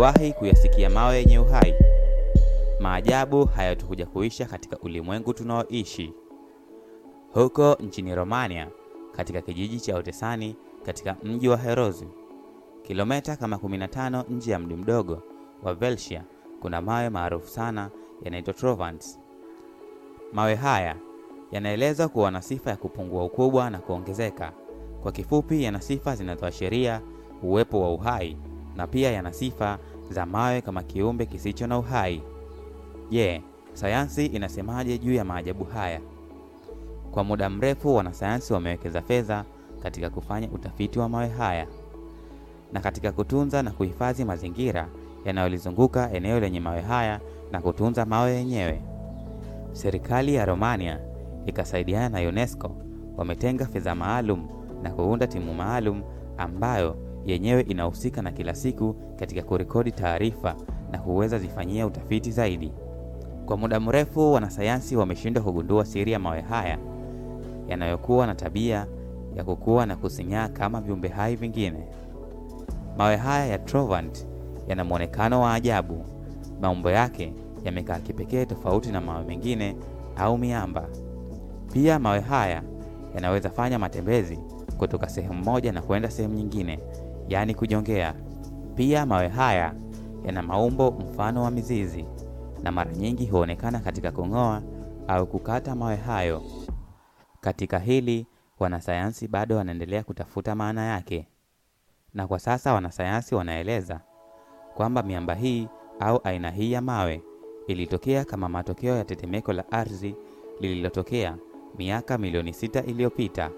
Uliwahi kuyasikia mawe yenye uhai? Maajabu hayatukuja kuisha katika ulimwengu tunaoishi. Huko nchini Romania, katika kijiji cha Otesani katika mji wa Herozi, kilomita kama 15 nje ya mji mdogo wa Velshia, kuna mawe maarufu sana yanaitwa Trovants. Mawe haya yanaelezwa kuwa na sifa ya kupungua ukubwa na kuongezeka. Kwa kifupi, yana sifa zinazoashiria uwepo wa uhai na pia yana sifa za mawe kama kiumbe kisicho na uhai. Je, sayansi inasemaje juu ya maajabu haya? Kwa muda mrefu wanasayansi wamewekeza fedha katika kufanya utafiti wa mawe haya na katika kutunza na kuhifadhi mazingira yanayolizunguka eneo lenye mawe haya na kutunza mawe yenyewe. Serikali ya Romania ikasaidiana na UNESCO wametenga fedha maalum na kuunda timu maalum ambayo yenyewe inahusika na kila siku katika kurekodi taarifa na kuweza zifanyia utafiti zaidi. Kwa muda mrefu wanasayansi wameshindwa kugundua siri ya mawe haya yanayokuwa na tabia ya kukua na kusinyaa kama viumbe hai vingine. Mawe haya ya Trovant yana mwonekano wa ajabu. Maumbo yake yamekaa kipekee tofauti na mawe mengine au miamba. Pia mawe haya yanaweza fanya matembezi kutoka sehemu moja na kwenda sehemu nyingine, yaani kujongea. Pia mawe haya yana maumbo mfano wa mizizi na mara nyingi huonekana katika kung'oa au kukata mawe hayo. Katika hili wanasayansi bado wanaendelea kutafuta maana yake, na kwa sasa wanasayansi wanaeleza kwamba miamba hii au aina hii ya mawe ilitokea kama matokeo ya tetemeko la ardhi lililotokea miaka milioni sita iliyopita,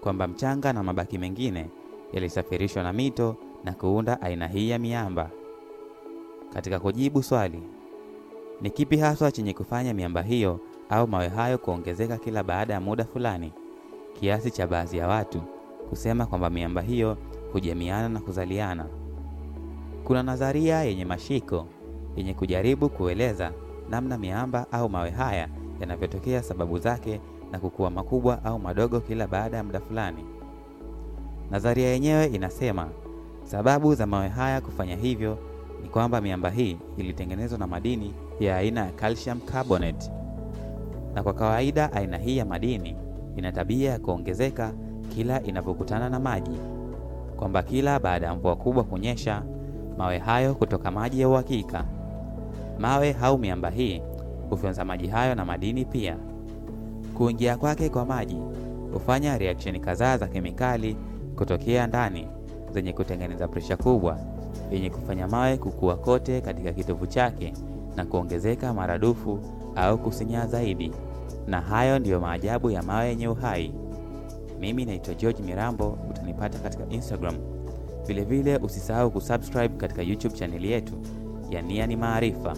kwamba mchanga na mabaki mengine yalisafirishwa na mito na kuunda aina hii ya miamba. Katika kujibu swali ni kipi haswa chenye kufanya miamba hiyo au mawe hayo kuongezeka kila baada ya muda fulani, kiasi cha baadhi ya watu kusema kwamba miamba hiyo hujamiana na kuzaliana? Kuna nadharia yenye mashiko yenye kujaribu kueleza namna miamba au mawe haya yanavyotokea, sababu zake na kukua makubwa au madogo kila baada ya muda fulani. Nadharia yenyewe inasema sababu za mawe haya kufanya hivyo ni kwamba miamba hii ilitengenezwa na madini ya aina ya calcium carbonate, na kwa kawaida aina hii ya madini ina tabia ya kuongezeka kila inapokutana na maji, kwamba kila baada ya mvua kubwa kunyesha, mawe hayo kutoka maji ya uhakika. Mawe au miamba hii hufyonza maji hayo na madini pia. Kuingia kwake kwa maji hufanya reaction kadhaa za kemikali kutokea ndani zenye kutengeneza presha kubwa yenye kufanya mawe kukua kote katika kitovu chake na kuongezeka maradufu au kusinyaa zaidi. Na hayo ndiyo maajabu ya mawe yenye uhai. Mimi naitwa George Mirambo, utanipata katika Instagram. Vilevile usisahau kusubscribe katika YouTube chaneli yetu ya Nia ni Maarifa.